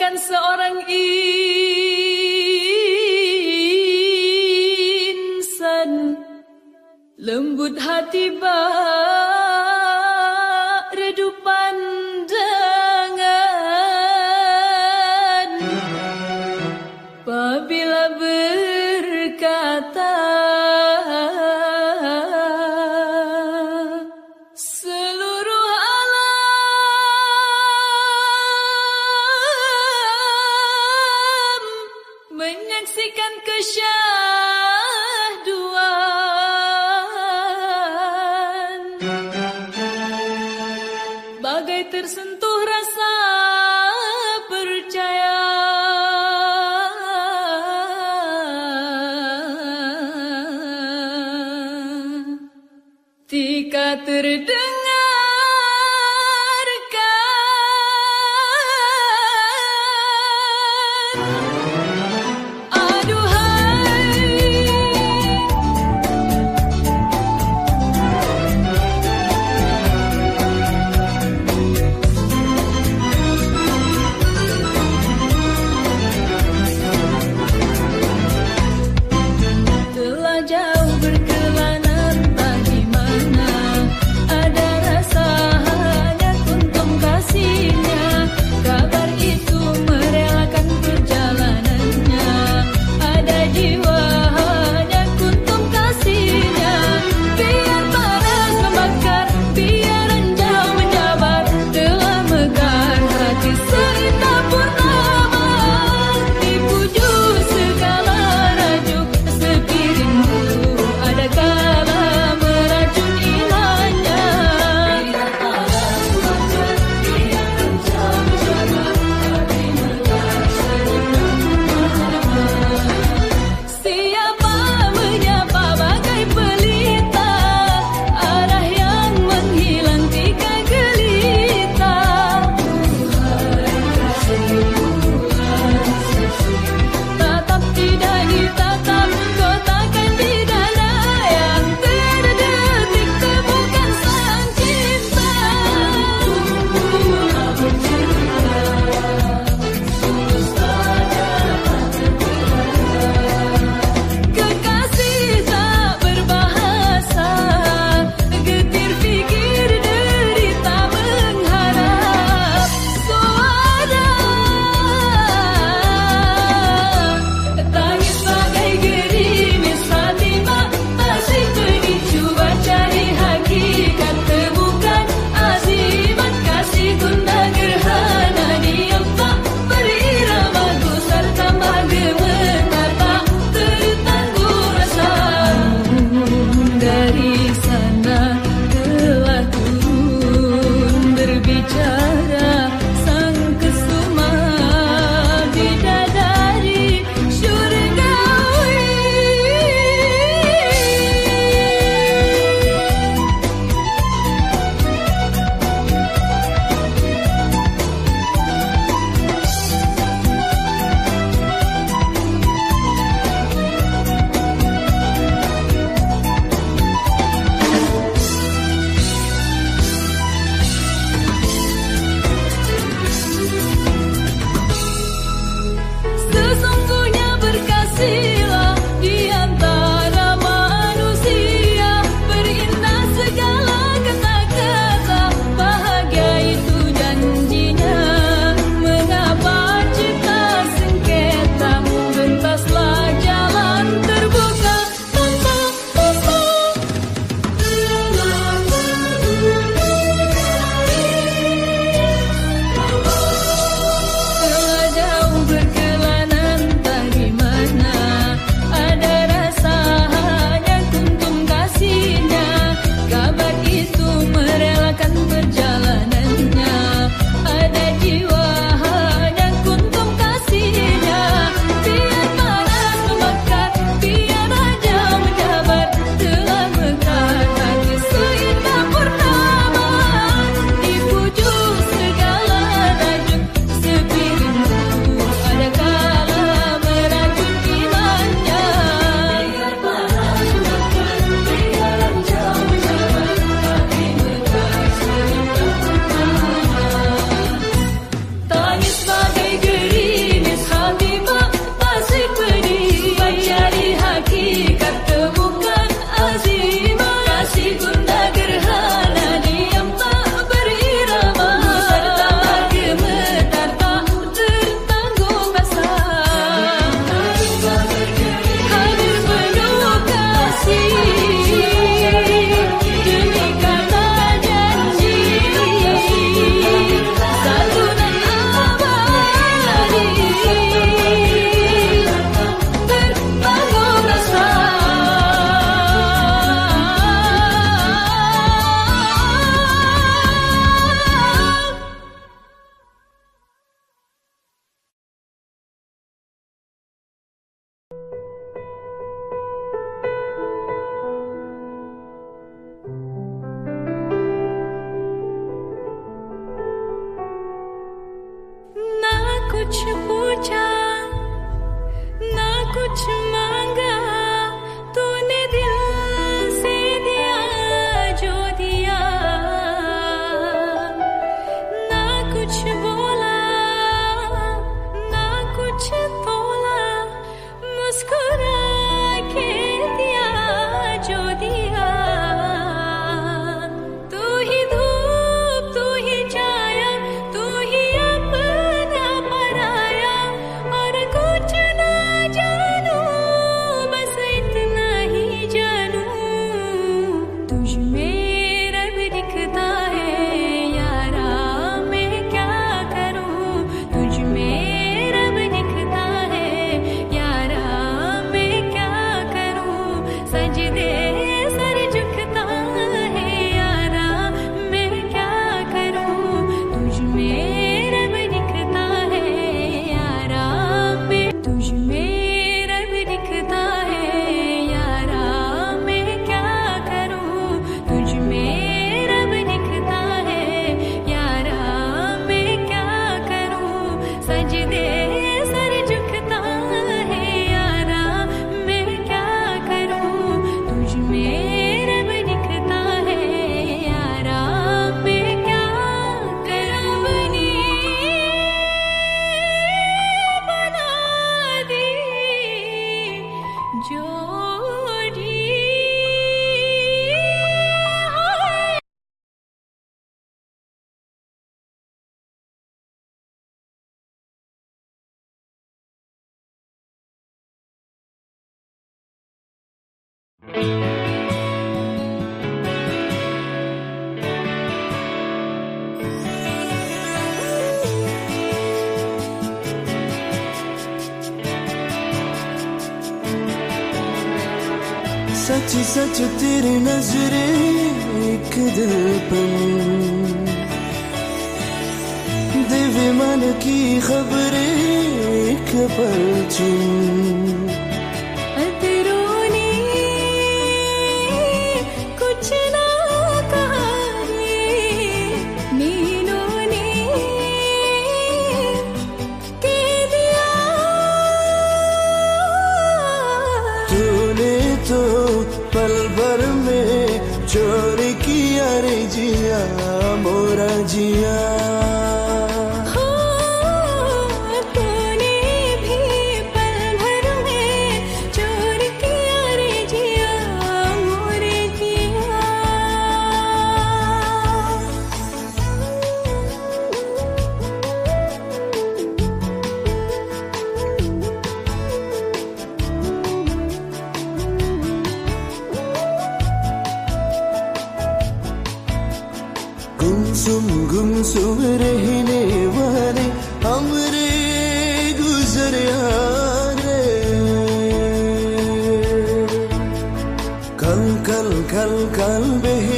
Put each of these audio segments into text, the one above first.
bagaikan seorang insan lembut hati bah सच सच तेरी नजरे एक दिलपन दिव्य मन की खबरें एक परचून। गुमसुम गुमसुम रहने वाले हमरे गुजरे रे कल कल कल कल बह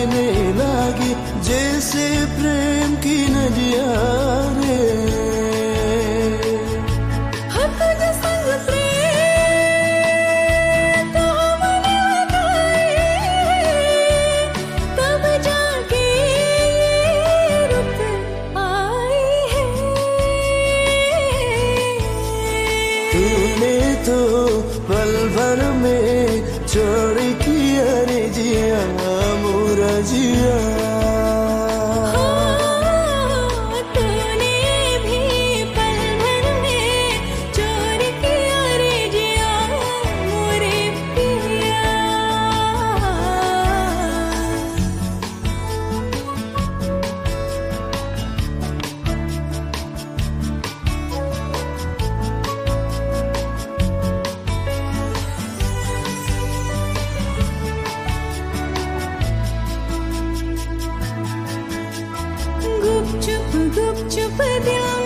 Cukup cepat bilang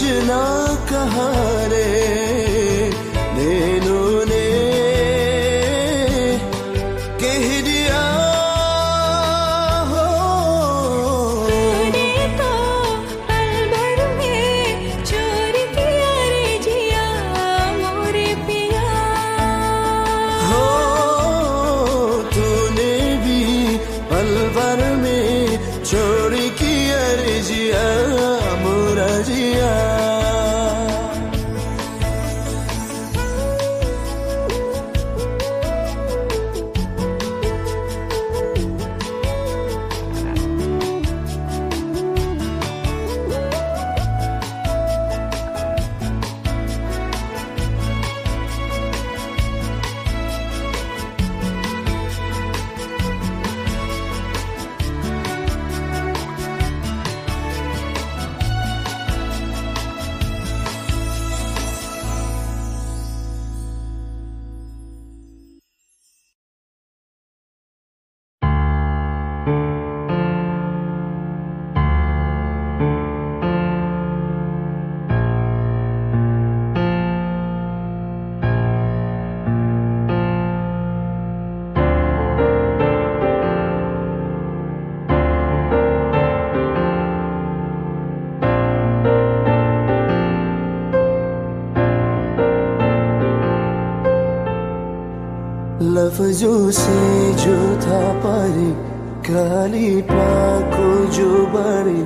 कुछ ना कहा रे तलफजो से जो था परे, काली को जो बड़े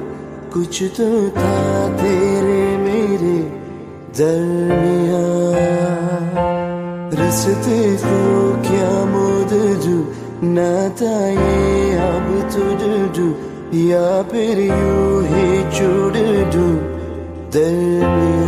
कुछ तो था तेरे मेरे दरमिया रस्ते को क्या मोद दू ना था ये अब तुझ डू या फिर यू ही चुड़ दू दरमिया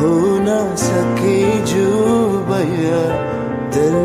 हो न सके जो बया दिल